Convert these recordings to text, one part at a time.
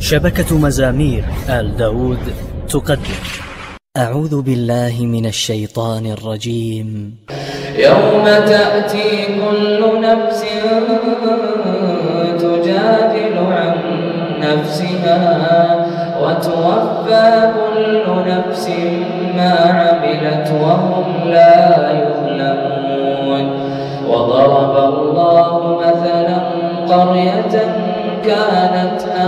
شبكة مزامير آل داود تقدم. أعوذ بالله من الشيطان الرجيم. يوم تأتي كل نفس تجادل عن نفسها وتوفى كل نفس ما عملت وهم لا يظلمون. وضرب الله مثلا قرية كانت آمنة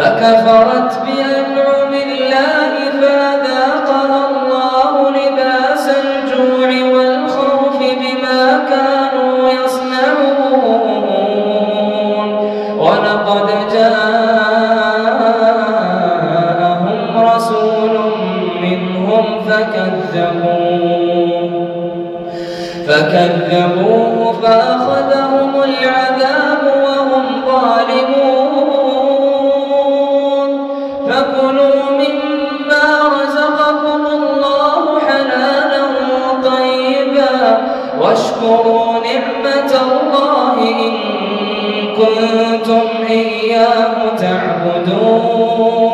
فكفرت بأنعم الله فأذاقها الله لباس الجوع والخوف بما كانوا يصنعون. ولقد جاءهم رسول منهم فكذبوه. فكذبوه فأخذهم العذاب واذكروا نعمة الله إن كنتم إياه تعبدون.